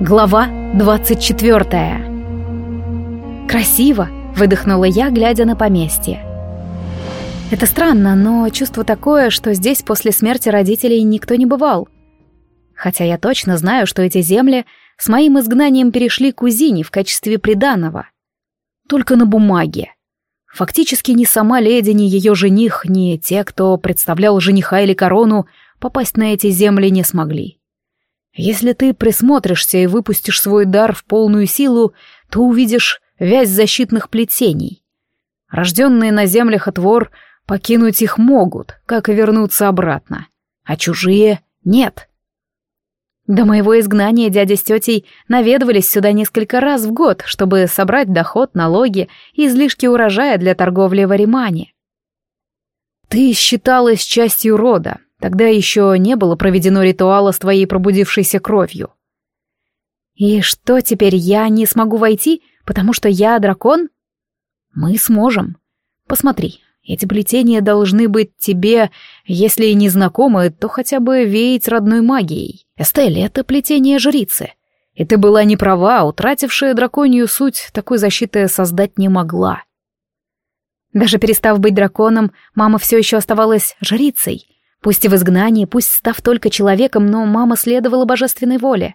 Глава 24 «Красиво!» — выдохнула я, глядя на поместье. Это странно, но чувство такое, что здесь после смерти родителей никто не бывал. Хотя я точно знаю, что эти земли с моим изгнанием перешли кузине в качестве приданого. Только на бумаге. Фактически ни сама леди, ни ее жених, ни те, кто представлял жениха или корону, попасть на эти земли не смогли. Если ты присмотришься и выпустишь свой дар в полную силу, то увидишь вязь защитных плетений. Рожденные на землях отвор покинуть их могут, как и вернуться обратно, а чужие — нет. До моего изгнания дядя с тетей наведывались сюда несколько раз в год, чтобы собрать доход, налоги и излишки урожая для торговли в Аримане. Ты считалась частью рода, Тогда еще не было проведено ритуала с твоей пробудившейся кровью. И что теперь, я не смогу войти, потому что я дракон? Мы сможем. Посмотри, эти плетения должны быть тебе, если и не знакомы, то хотя бы веять родной магией. Эстель — это плетение жрицы. И ты была не права, утратившая драконью суть, такой защиты создать не могла. Даже перестав быть драконом, мама все еще оставалась жрицей, Пусть и в изгнании, пусть став только человеком, но мама следовала божественной воле.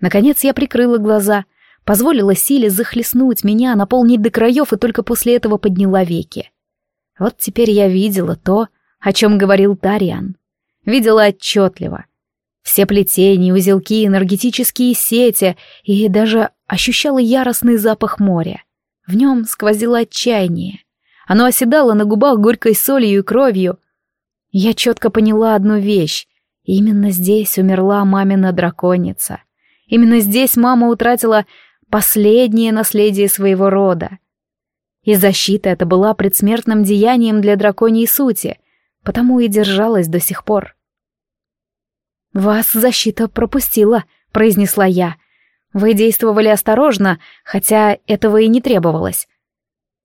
Наконец я прикрыла глаза, позволила силе захлестнуть меня, наполнить до краев и только после этого подняла веки. Вот теперь я видела то, о чем говорил Тариан. Видела отчетливо. Все плетения, узелки, энергетические сети и даже ощущала яростный запах моря. В нем сквозило отчаяние. Оно оседало на губах горькой солью и кровью, я четко поняла одну вещь. Именно здесь умерла мамина драконица. Именно здесь мама утратила последнее наследие своего рода. И защита эта была предсмертным деянием для драконьей сути, потому и держалась до сих пор. «Вас защита пропустила», — произнесла я. «Вы действовали осторожно, хотя этого и не требовалось.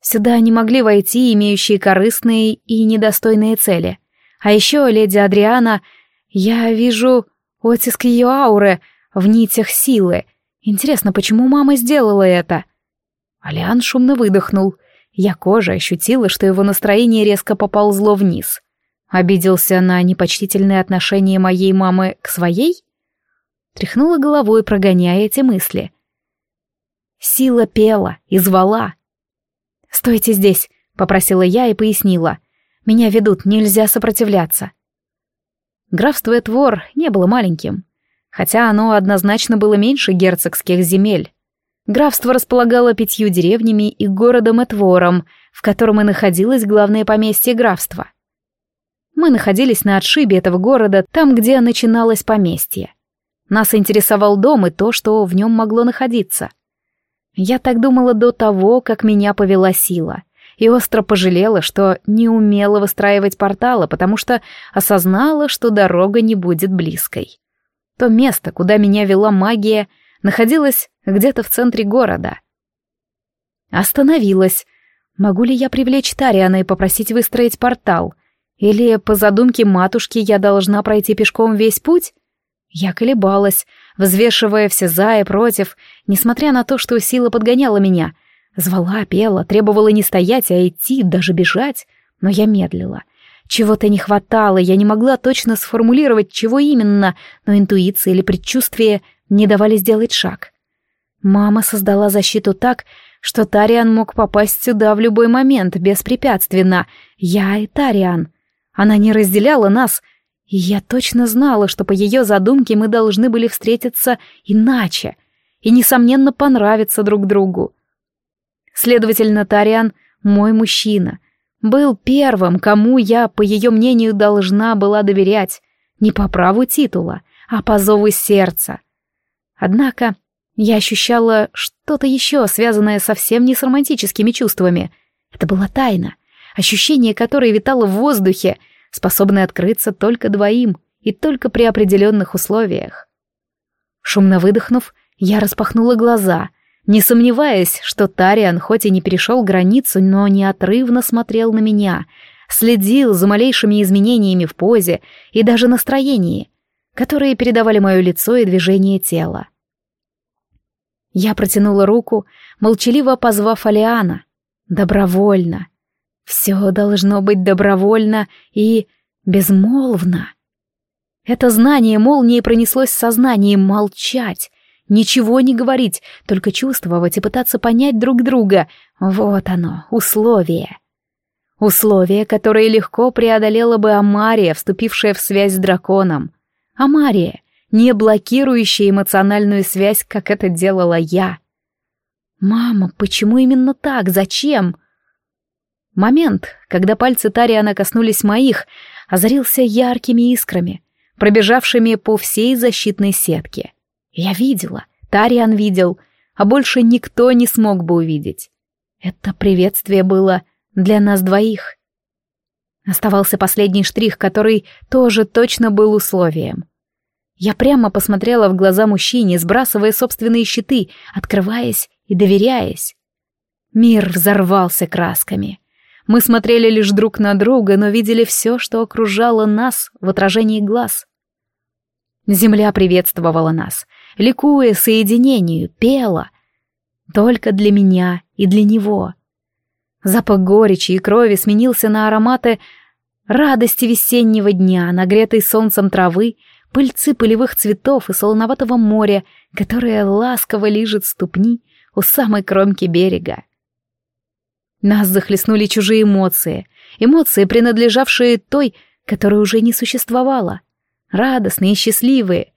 Сюда не могли войти имеющие корыстные и недостойные цели. А еще, леди Адриана, я вижу оттиск ее ауры в нитях силы. Интересно, почему мама сделала это? Алиан шумно выдохнул. Я кожа ощутила, что его настроение резко поползло вниз. Обиделся на непочтительное отношение моей мамы к своей? Тряхнула головой, прогоняя эти мысли. Сила пела и звала. «Стойте здесь», — попросила я и пояснила — меня ведут, нельзя сопротивляться. Графство Этвор не было маленьким, хотя оно однозначно было меньше герцогских земель. Графство располагало пятью деревнями и городом Этвором, в котором и находилось главное поместье графства. Мы находились на отшибе этого города, там, где начиналось поместье. Нас интересовал дом и то, что в нем могло находиться. Я так думала до того, как меня повела сила — и остро пожалела, что не умела выстраивать порталы, потому что осознала, что дорога не будет близкой. То место, куда меня вела магия, находилось где-то в центре города. Остановилась. Могу ли я привлечь Тариана и попросить выстроить портал? Или, по задумке матушки, я должна пройти пешком весь путь? Я колебалась, взвешивая все за и против, несмотря на то, что сила подгоняла меня, Звала, пела, требовала не стоять, а идти, даже бежать. Но я медлила. Чего-то не хватало, я не могла точно сформулировать, чего именно, но интуиция или предчувствие не давали сделать шаг. Мама создала защиту так, что Тариан мог попасть сюда в любой момент, беспрепятственно. Я и Тариан. Она не разделяла нас, и я точно знала, что по ее задумке мы должны были встретиться иначе и, несомненно, понравиться друг другу. Следовательно, Тариан — мой мужчина. Был первым, кому я, по ее мнению, должна была доверять. Не по праву титула, а по зову сердца. Однако я ощущала что-то еще, связанное совсем не с романтическими чувствами. Это была тайна, ощущение которое витало в воздухе, способное открыться только двоим и только при определенных условиях. Шумно выдохнув, я распахнула глаза — не сомневаясь, что Тариан хоть и не перешел границу, но неотрывно смотрел на меня, следил за малейшими изменениями в позе и даже настроении, которые передавали мое лицо и движение тела. Я протянула руку, молчаливо позвав Алиана. Добровольно. Все должно быть добровольно и безмолвно. Это знание молнии пронеслось в сознании молчать, ничего не говорить, только чувствовать и пытаться понять друг друга. Вот оно, условие. Условие, которое легко преодолела бы Амария, вступившая в связь с драконом. Амария, не блокирующая эмоциональную связь, как это делала я. «Мама, почему именно так? Зачем?» Момент, когда пальцы Тариана коснулись моих, озарился яркими искрами, пробежавшими по всей защитной сетке. Я видела, Тариан видел, а больше никто не смог бы увидеть. Это приветствие было для нас двоих. Оставался последний штрих, который тоже точно был условием. Я прямо посмотрела в глаза мужчине, сбрасывая собственные щиты, открываясь и доверяясь. Мир взорвался красками. Мы смотрели лишь друг на друга, но видели все, что окружало нас в отражении глаз. Земля приветствовала нас, ликуя соединению, пела. Только для меня и для него. Запах горечи и крови сменился на ароматы радости весеннего дня, нагретой солнцем травы, пыльцы полевых цветов и солоноватого моря, которое ласково лижет ступни у самой кромки берега. Нас захлестнули чужие эмоции, эмоции, принадлежавшие той, которая уже не существовала радостные и счастливые.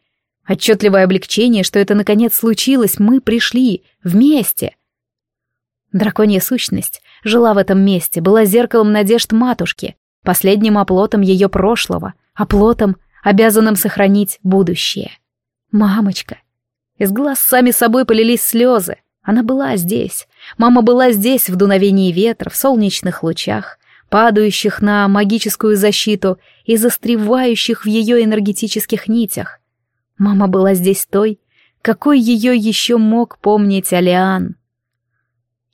Отчетливое облегчение, что это наконец случилось, мы пришли, вместе. Драконья сущность жила в этом месте, была зеркалом надежд матушки, последним оплотом ее прошлого, оплотом, обязанным сохранить будущее. Мамочка. Из глаз сами собой полились слезы. Она была здесь. Мама была здесь в дуновении ветра, в солнечных лучах, падающих на магическую защиту и застревающих в ее энергетических нитях. Мама была здесь той, какой ее еще мог помнить Алиан.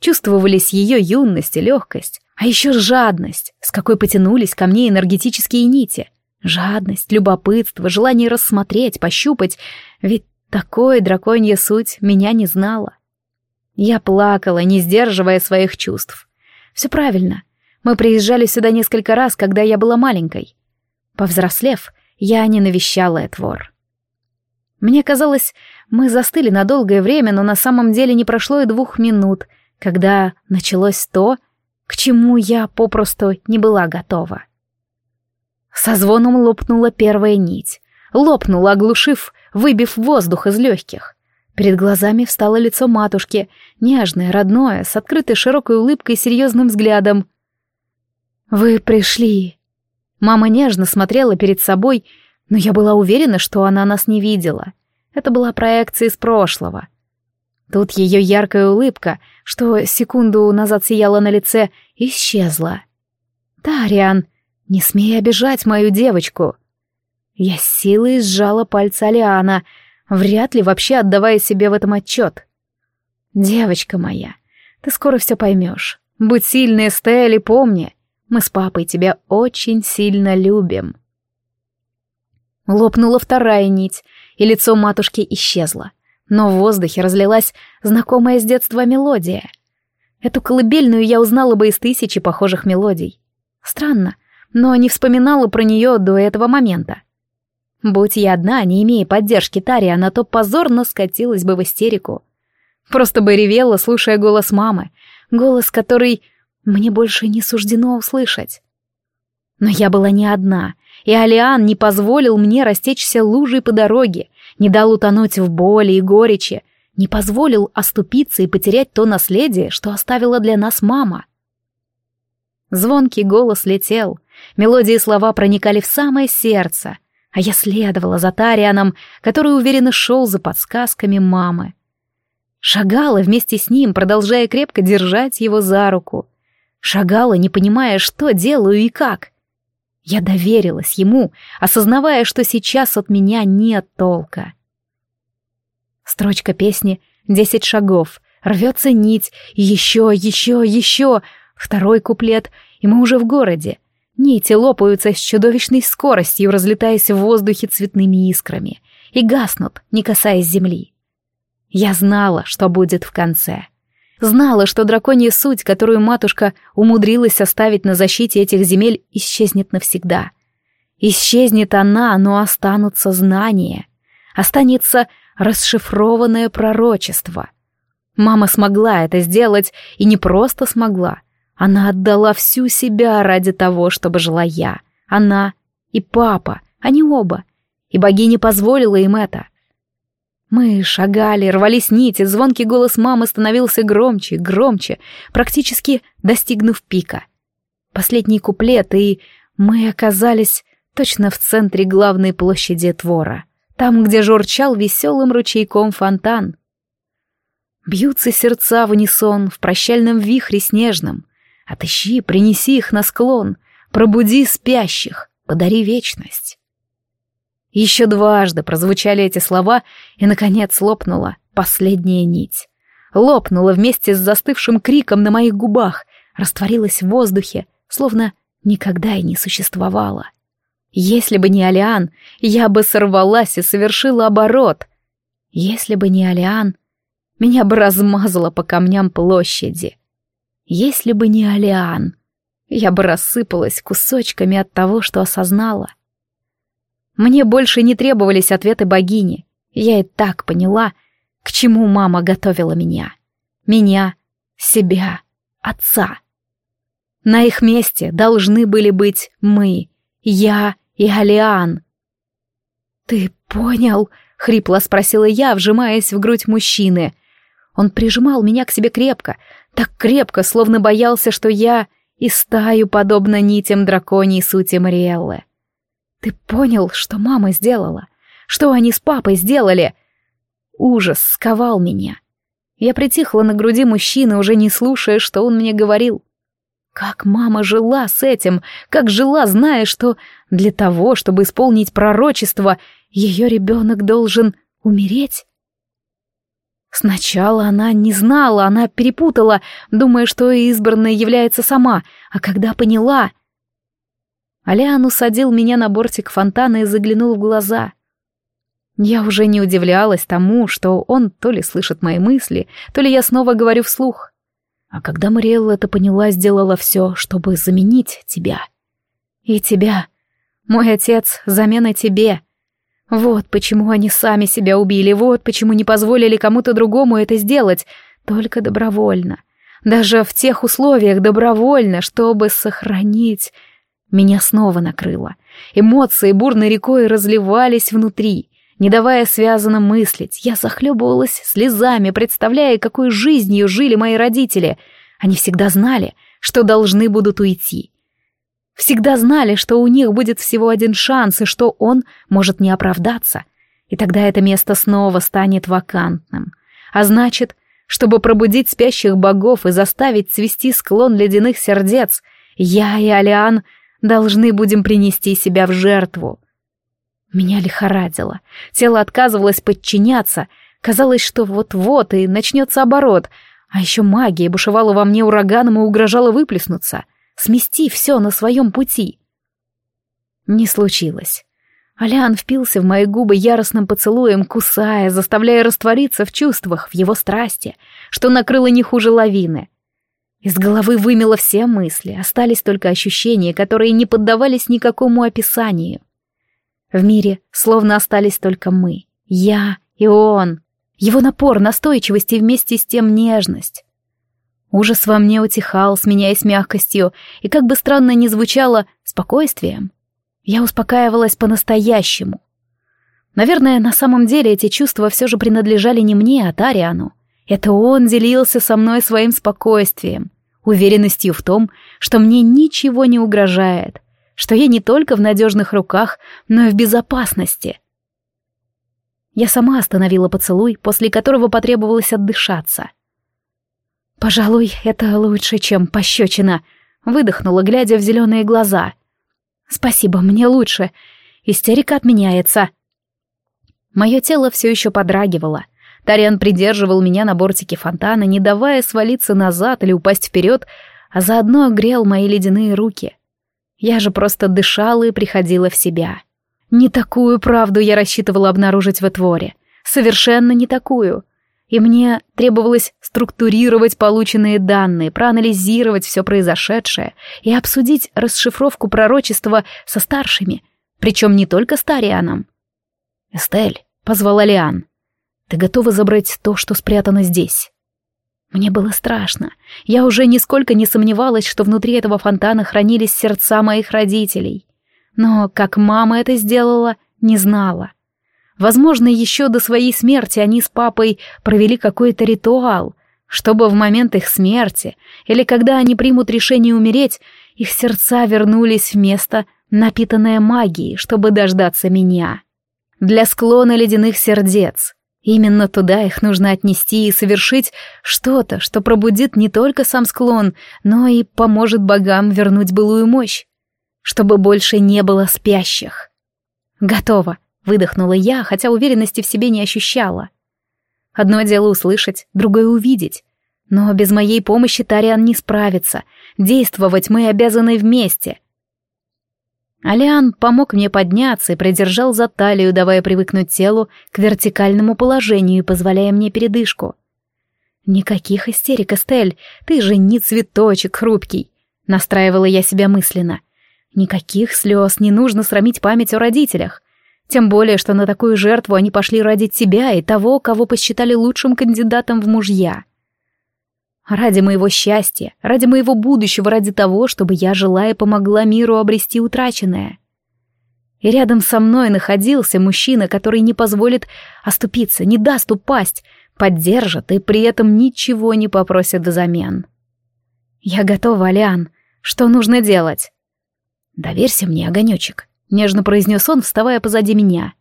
Чувствовались ее юность и легкость, а еще жадность, с какой потянулись ко мне энергетические нити. Жадность, любопытство, желание рассмотреть, пощупать, ведь такое драконья суть меня не знала. Я плакала, не сдерживая своих чувств. Все правильно, мы приезжали сюда несколько раз, когда я была маленькой. Повзрослев, я не навещала Этвор. Мне казалось, мы застыли на долгое время, но на самом деле не прошло и двух минут, когда началось то, к чему я попросту не была готова. Со звоном лопнула первая нить. Лопнула, оглушив, выбив воздух из легких. Перед глазами встало лицо матушки, нежное, родное, с открытой широкой улыбкой и серьезным взглядом. «Вы пришли». Мама нежно смотрела перед собой, но я была уверена, что она нас не видела. Это была проекция из прошлого. Тут ее яркая улыбка, что секунду назад сияла на лице, исчезла. «Тариан, не смей обижать мою девочку!» Я с силой сжала пальцы Алиана, вряд ли вообще отдавая себе в этом отчет. «Девочка моя, ты скоро все поймешь. Будь сильной, Стелли, помни, мы с папой тебя очень сильно любим». Лопнула вторая нить, и лицо матушки исчезло. Но в воздухе разлилась знакомая с детства мелодия. Эту колыбельную я узнала бы из тысячи похожих мелодий. Странно, но не вспоминала про нее до этого момента. Будь я одна, не имея поддержки Тариана, то позорно скатилась бы в истерику. Просто бы ревела, слушая голос мамы. Голос, который мне больше не суждено услышать. Но я была не одна, и Алиан не позволил мне растечься лужей по дороге, не дал утонуть в боли и горечи, не позволил оступиться и потерять то наследие, что оставила для нас мама. Звонкий голос летел, мелодии и слова проникали в самое сердце, а я следовала за Тарианом, который уверенно шел за подсказками мамы. Шагала вместе с ним, продолжая крепко держать его за руку, Шагала, не понимая, что делаю и как. Я доверилась ему, осознавая, что сейчас от меня нет толка. Строчка песни «Десять шагов», рвется нить, еще, еще, еще, второй куплет, и мы уже в городе. Нити лопаются с чудовищной скоростью, разлетаясь в воздухе цветными искрами, и гаснут, не касаясь земли. Я знала, что будет в конце. Знала, что драконья суть, которую матушка умудрилась оставить на защите этих земель, исчезнет навсегда. Исчезнет она, но останутся знания. Останется расшифрованное пророчество. Мама смогла это сделать, и не просто смогла. Она отдала всю себя ради того, чтобы жила я. Она и папа, они оба. И богиня позволила им это. Мы шагали, рвались нити, звонкий голос мамы становился громче, громче, практически достигнув пика. Последний куплет, и мы оказались точно в центре главной площади двора, там, где журчал веселым ручейком фонтан. Бьются сердца в унисон, в прощальном вихре снежном. Отыщи, принеси их на склон, пробуди спящих, подари вечность. Еще дважды прозвучали эти слова, и, наконец, лопнула последняя нить. Лопнула вместе с застывшим криком на моих губах, растворилась в воздухе, словно никогда и не существовала. Если бы не Алиан, я бы сорвалась и совершила оборот. Если бы не Алиан, меня бы размазало по камням площади. Если бы не Алиан, я бы рассыпалась кусочками от того, что осознала. Мне больше не требовались ответы богини. Я и так поняла, к чему мама готовила меня. Меня, себя, отца. На их месте должны были быть мы, я и Алиан. «Ты понял?» — хрипло спросила я, вжимаясь в грудь мужчины. Он прижимал меня к себе крепко, так крепко, словно боялся, что я и стаю, подобно нитям драконьей сути Мариэллы. Ты понял, что мама сделала? Что они с папой сделали? Ужас сковал меня. Я притихла на груди мужчины, уже не слушая, что он мне говорил. Как мама жила с этим, как жила, зная, что для того, чтобы исполнить пророчество, ее ребенок должен умереть? Сначала она не знала, она перепутала, думая, что избранная является сама, а когда поняла, Алиан усадил меня на бортик фонтана и заглянул в глаза. Я уже не удивлялась тому, что он то ли слышит мои мысли, то ли я снова говорю вслух. А когда Мариэлла это поняла, сделала все, чтобы заменить тебя. И тебя. Мой отец — замена тебе. Вот почему они сами себя убили, вот почему не позволили кому-то другому это сделать, только добровольно. Даже в тех условиях добровольно, чтобы сохранить меня снова накрыло. Эмоции бурной рекой разливались внутри, не давая связанно мыслить. Я захлебывалась слезами, представляя, какой жизнью жили мои родители. Они всегда знали, что должны будут уйти. Всегда знали, что у них будет всего один шанс, и что он может не оправдаться. И тогда это место снова станет вакантным. А значит, чтобы пробудить спящих богов и заставить цвести склон ледяных сердец, я и Алиан — Должны будем принести себя в жертву. Меня лихорадило. Тело отказывалось подчиняться. Казалось, что вот-вот и начнется оборот. А еще магия бушевала во мне ураганом и угрожала выплеснуться. Смести все на своем пути. Не случилось. Алян впился в мои губы яростным поцелуем, кусая, заставляя раствориться в чувствах, в его страсти, что накрыло не хуже лавины. Из головы вымело все мысли, остались только ощущения, которые не поддавались никакому описанию. В мире словно остались только мы, я и он. Его напор, настойчивость и вместе с тем нежность. Ужас во мне утихал, сменяясь мягкостью, и как бы странно ни звучало, спокойствием. Я успокаивалась по-настоящему. Наверное, на самом деле эти чувства все же принадлежали не мне, а Тариану. Это он делился со мной своим спокойствием, уверенностью в том, что мне ничего не угрожает, что я не только в надежных руках, но и в безопасности. Я сама остановила поцелуй, после которого потребовалось отдышаться. «Пожалуй, это лучше, чем пощечина», — выдохнула, глядя в зеленые глаза. «Спасибо, мне лучше. Истерика отменяется». Мое тело все еще подрагивало. Тариан придерживал меня на бортике фонтана, не давая свалиться назад или упасть вперед, а заодно грел мои ледяные руки. Я же просто дышала и приходила в себя. Не такую правду я рассчитывала обнаружить в Этворе. Совершенно не такую. и мне требовалось структурировать полученные данные, проанализировать все произошедшее и обсудить расшифровку пророчества со старшими, причем не только с Тарианом. «Эстель», — позвала Лиан, — «ты готова забрать то, что спрятано здесь?» Мне было страшно. Я уже нисколько не сомневалась, что внутри этого фонтана хранились сердца моих родителей. Но как мама это сделала, не знала. Возможно, еще до своей смерти они с папой провели какой-то ритуал, чтобы в момент их смерти или когда они примут решение умереть, их сердца вернулись в место, напитанное магией, чтобы дождаться меня. Для склона ледяных сердец. Именно туда их нужно отнести и совершить что-то, что пробудит не только сам склон, но и поможет богам вернуть былую мощь, чтобы больше не было спящих. Готово. Выдохнула я, хотя уверенности в себе не ощущала. Одно дело услышать, другое увидеть. Но без моей помощи Тариан не справится. Действовать мы обязаны вместе. Алиан помог мне подняться и придержал за талию, давая привыкнуть телу к вертикальному положению и позволяя мне передышку. «Никаких истерик, Эстель, ты же не цветочек хрупкий», — настраивала я себя мысленно. «Никаких слез, не нужно срамить память о родителях. Тем более, что на такую жертву они пошли ради тебя и того, кого посчитали лучшим кандидатом в мужья. Ради моего счастья, ради моего будущего, ради того, чтобы я жила и помогла миру обрести утраченное. И рядом со мной находился мужчина, который не позволит оступиться, не даст упасть, поддержит и при этом ничего не попросит взамен. Я готова, Алиан. Что нужно делать? Доверься мне, огонечек. Нежно произнес он, вставая позади меня.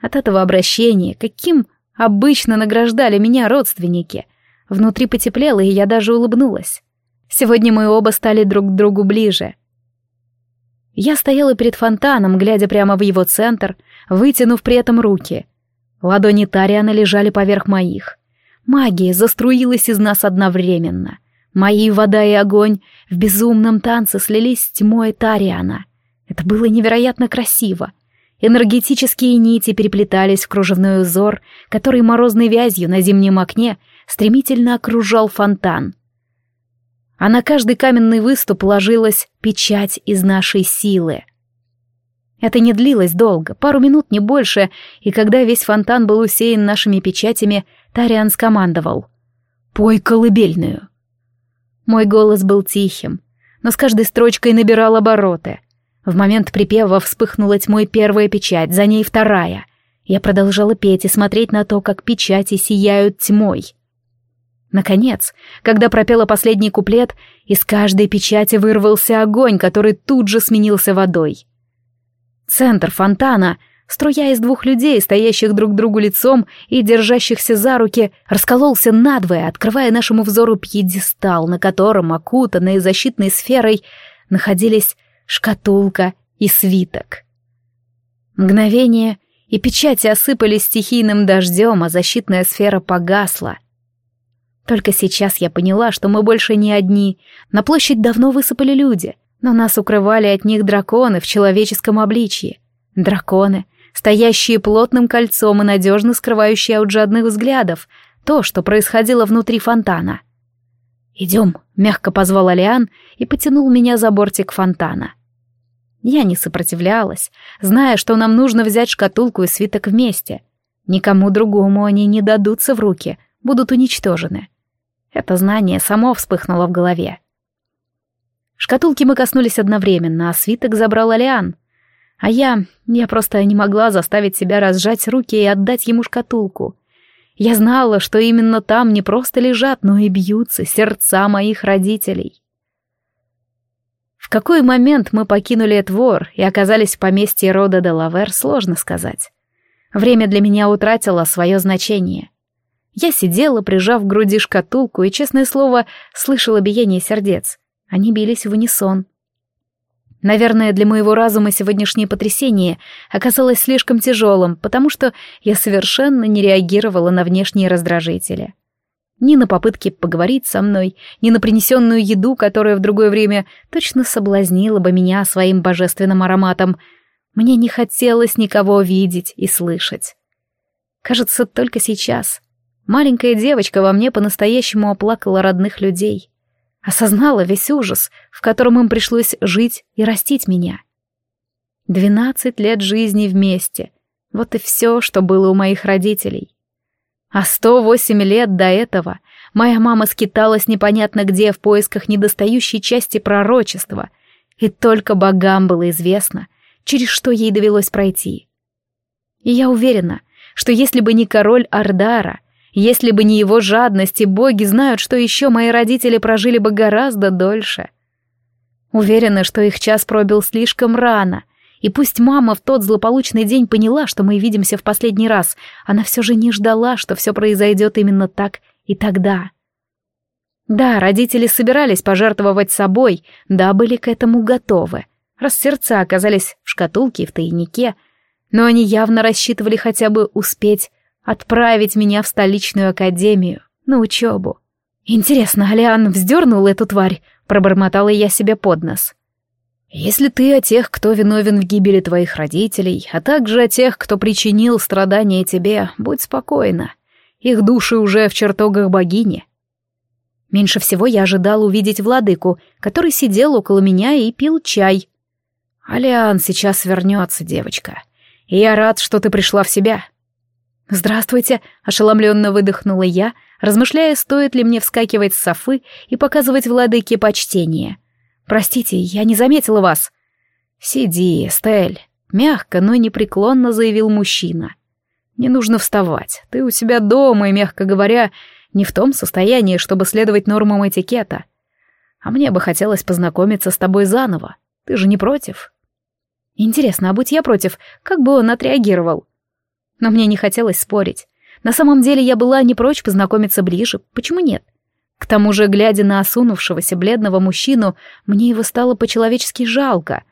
От этого обращения, каким обычно награждали меня родственники, внутри потеплело, и я даже улыбнулась. Сегодня мы оба стали друг к другу ближе. Я стояла перед фонтаном, глядя прямо в его центр, вытянув при этом руки. Ладони Тариана лежали поверх моих. Магия заструилась из нас одновременно. Мои вода и огонь в безумном танце слились с тьмой Тариана — это было невероятно красиво. Энергетические нити переплетались в кружевной узор, который морозной вязью на зимнем окне стремительно окружал фонтан. А на каждый каменный выступ ложилась печать из нашей силы. Это не длилось долго, пару минут, не больше, и когда весь фонтан был усеян нашими печатями, Тариан скомандовал «Пой колыбельную». Мой голос был тихим, но с каждой строчкой набирал обороты — в момент припева вспыхнула тьмой первая печать, за ней вторая. Я продолжала петь и смотреть на то, как печати сияют тьмой. Наконец, когда пропела последний куплет, из каждой печати вырвался огонь, который тут же сменился водой. Центр фонтана, струя из двух людей, стоящих друг другу лицом и держащихся за руки, раскололся надвое, открывая нашему взору пьедестал, на котором, окутанные защитной сферой, находились шкатулка и свиток. Мгновение, и печати осыпались стихийным дождем, а защитная сфера погасла. Только сейчас я поняла, что мы больше не одни. На площадь давно высыпали люди, но нас укрывали от них драконы в человеческом обличье. Драконы, стоящие плотным кольцом и надежно скрывающие от жадных взглядов то, что происходило внутри фонтана. «Идем», — мягко позвал Алиан и потянул меня за бортик фонтана. Я не сопротивлялась, зная, что нам нужно взять шкатулку и свиток вместе. Никому другому они не дадутся в руки, будут уничтожены. Это знание само вспыхнуло в голове. Шкатулки мы коснулись одновременно, а свиток забрал Алиан. А я... я просто не могла заставить себя разжать руки и отдать ему шкатулку. Я знала, что именно там не просто лежат, но и бьются сердца моих родителей. В какой момент мы покинули двор и оказались в поместье рода Делавер, сложно сказать. Время для меня утратило свое значение. Я сидела, прижав к груди шкатулку, и, честное слово, слышала биение сердец. Они бились в унисон. Наверное, для моего разума сегодняшнее потрясение оказалось слишком тяжелым, потому что я совершенно не реагировала на внешние раздражители ни на попытки поговорить со мной, ни на принесенную еду, которая в другое время точно соблазнила бы меня своим божественным ароматом. Мне не хотелось никого видеть и слышать. Кажется, только сейчас, Маленькая девочка во мне по-настоящему оплакала родных людей. Осознала весь ужас, в котором им пришлось жить и растить меня. Двенадцать лет жизни вместе. Вот и все, что было у моих родителей. А сто восемь лет до этого моя мама скиталась непонятно где в поисках недостающей части пророчества, и только богам было известно, через что ей довелось пройти. И я уверена, что если бы не король Ардара, если бы не его жадность, и боги знают, что еще мои родители прожили бы гораздо дольше. Уверена, что их час пробил слишком рано, и пусть мама в тот злополучный день поняла, что мы видимся в последний раз, она все же не ждала, что все произойдет именно так и тогда. Да, родители собирались пожертвовать собой, да, были к этому готовы, раз сердца оказались в шкатулке и в тайнике, но они явно рассчитывали хотя бы успеть отправить меня в столичную академию на учебу. Интересно, Алиан вздернул эту тварь, пробормотала я себе под нос. Если ты о тех, кто виновен в гибели твоих родителей, а также о тех, кто причинил страдания тебе, будь спокойна. Их души уже в чертогах богини. Меньше всего я ожидал увидеть владыку, который сидел около меня и пил чай. «Алиан сейчас вернется, девочка. И я рад, что ты пришла в себя. «Здравствуйте», — ошеломленно выдохнула я, размышляя, стоит ли мне вскакивать с софы и показывать владыке почтение. «Простите, я не заметила вас». «Сиди, Стель», — мягко, но непреклонно заявил мужчина. «Не нужно вставать. Ты у себя дома и, мягко говоря, не в том состоянии, чтобы следовать нормам этикета. А мне бы хотелось познакомиться с тобой заново. Ты же не против?» «Интересно, а будь я против, как бы он отреагировал?» Но мне не хотелось спорить. На самом деле я была не прочь познакомиться ближе, почему нет? К тому же, глядя на осунувшегося бледного мужчину, мне его стало по-человечески жалко.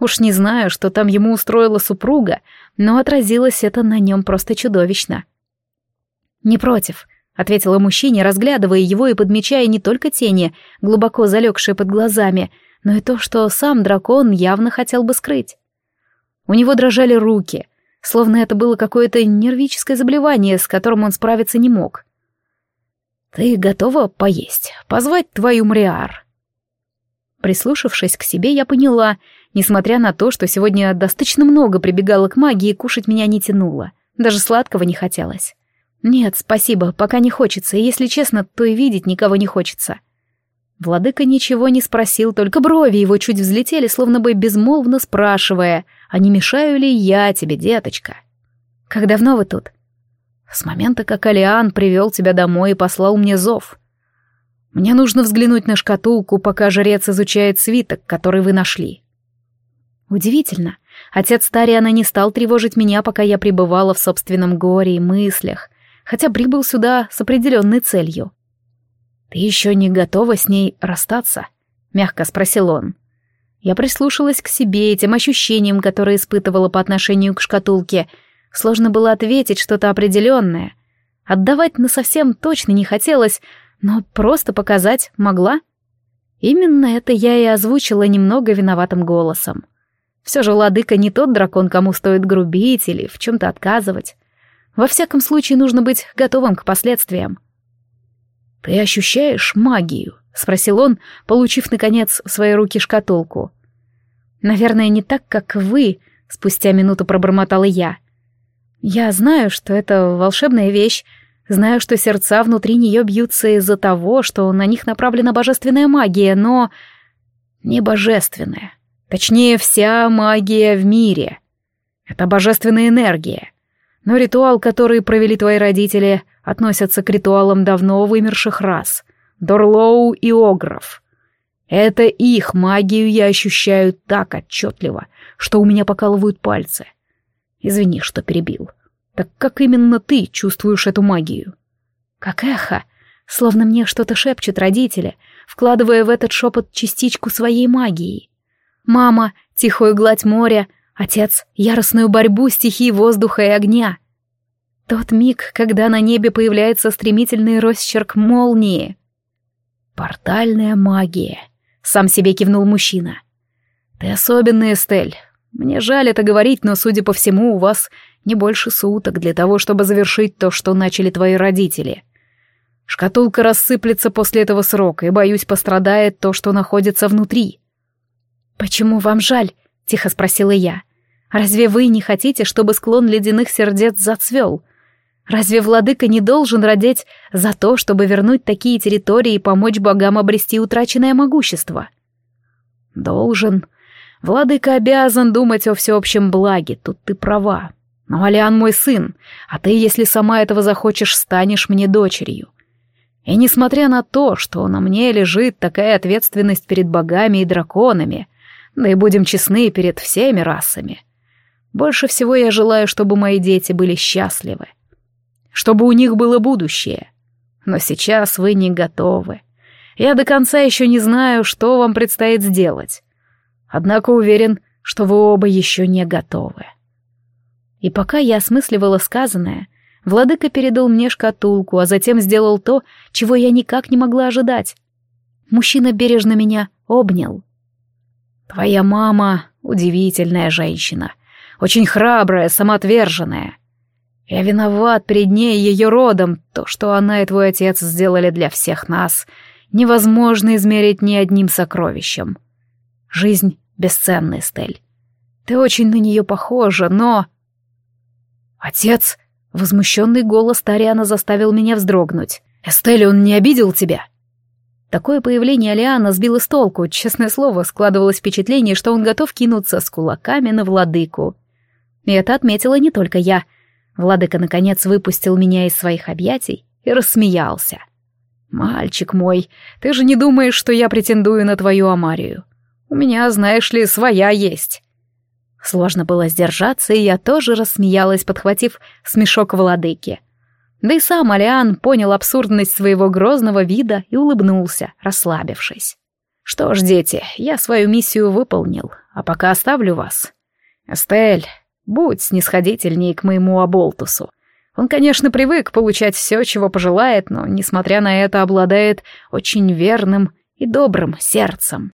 Уж не знаю, что там ему устроила супруга, но отразилось это на нем просто чудовищно. «Не против», — ответила мужчине, разглядывая его и подмечая не только тени, глубоко залегшие под глазами, но и то, что сам дракон явно хотел бы скрыть. У него дрожали руки, словно это было какое-то нервическое заболевание, с которым он справиться не мог. «Ты готова поесть? Позвать твою Мриар?» Прислушавшись к себе, я поняла, несмотря на то, что сегодня достаточно много прибегала к магии, кушать меня не тянуло. Даже сладкого не хотелось. «Нет, спасибо, пока не хочется, и если честно, то и видеть никого не хочется». Владыка ничего не спросил, только брови его чуть взлетели, словно бы безмолвно спрашивая, а не мешаю ли я тебе, деточка? Как давно вы тут? С момента, как Алиан привел тебя домой и послал мне зов. Мне нужно взглянуть на шкатулку, пока жрец изучает свиток, который вы нашли. Удивительно. Отец Тариана не стал тревожить меня, пока я пребывала в собственном горе и мыслях, хотя прибыл сюда с определенной целью. «Ты еще не готова с ней расстаться?» — мягко спросил он. Я прислушалась к себе и тем ощущениям, которые испытывала по отношению к шкатулке. Сложно было ответить что-то определенное. Отдавать на совсем точно не хотелось, но просто показать могла. Именно это я и озвучила немного виноватым голосом. Все же ладыка не тот дракон, кому стоит грубить или в чем-то отказывать. Во всяком случае, нужно быть готовым к последствиям. «Ты ощущаешь магию?» — спросил он, получив, наконец, в свои руки шкатулку. «Наверное, не так, как вы», — спустя минуту пробормотала я. «Я знаю, что это волшебная вещь, знаю, что сердца внутри нее бьются из-за того, что на них направлена божественная магия, но... не божественная. Точнее, вся магия в мире. Это божественная энергия. Но ритуал, который провели твои родители, относятся к ритуалам давно вымерших рас — Дорлоу и Огров. Это их магию я ощущаю так отчетливо, что у меня покалывают пальцы. Извини, что перебил. Так как именно ты чувствуешь эту магию? Как эхо, словно мне что-то шепчут родители, вкладывая в этот шепот частичку своей магии. Мама — тихую гладь моря, отец — яростную борьбу стихий воздуха и огня. Тот миг, когда на небе появляется стремительный росчерк молнии. «Портальная магия», — сам себе кивнул мужчина. «Ты особенная, Эстель. Мне жаль это говорить, но, судя по всему, у вас не больше суток для того, чтобы завершить то, что начали твои родители. Шкатулка рассыплется после этого срока, и, боюсь, пострадает то, что находится внутри. «Почему вам жаль?» — тихо спросила я. «Разве вы не хотите, чтобы склон ледяных сердец зацвел? Разве владыка не должен родить за то, чтобы вернуть такие территории и помочь богам обрести утраченное могущество?» «Должен. Владыка обязан думать о всеобщем благе, тут ты права. Но Алиан мой сын, а ты, если сама этого захочешь, станешь мне дочерью. И несмотря на то, что на мне лежит такая ответственность перед богами и драконами, да и будем честны перед всеми расами, больше всего я желаю, чтобы мои дети были счастливы. Чтобы у них было будущее. Но сейчас вы не готовы. Я до конца еще не знаю, что вам предстоит сделать. Однако уверен, что вы оба еще не готовы. И пока я осмысливала сказанное, владыка передал мне шкатулку, а затем сделал то, чего я никак не могла ожидать. Мужчина бережно меня обнял. «Твоя мама — удивительная женщина, очень храбрая, самоотверженная. Я виноват перед ней и ее родом, то, что она и твой отец сделали для всех нас, невозможно измерить ни одним сокровищем. Жизнь бесценная, Стель. Ты очень на нее похожа, но...» «Отец!» — возмущенный голос Тариана заставил меня вздрогнуть. «Эстель, он не обидел тебя?» Такое появление Алиана сбило с толку, честное слово, складывалось впечатление, что он готов кинуться с кулаками на владыку. И это отметила не только я. Владыка, наконец, выпустил меня из своих объятий и рассмеялся. «Мальчик мой, ты же не думаешь, что я претендую на твою Амарию? У меня, знаешь ли, своя есть. Сложно было сдержаться, и я тоже рассмеялась, подхватив смешок владыки. Да и сам Алиан понял абсурдность своего грозного вида и улыбнулся, расслабившись. «Что ж, дети, я свою миссию выполнил, а пока оставлю вас. Эстель, будь снисходительней к моему Аболтусу. Он, конечно, привык получать все, чего пожелает, но, несмотря на это, обладает очень верным и добрым сердцем».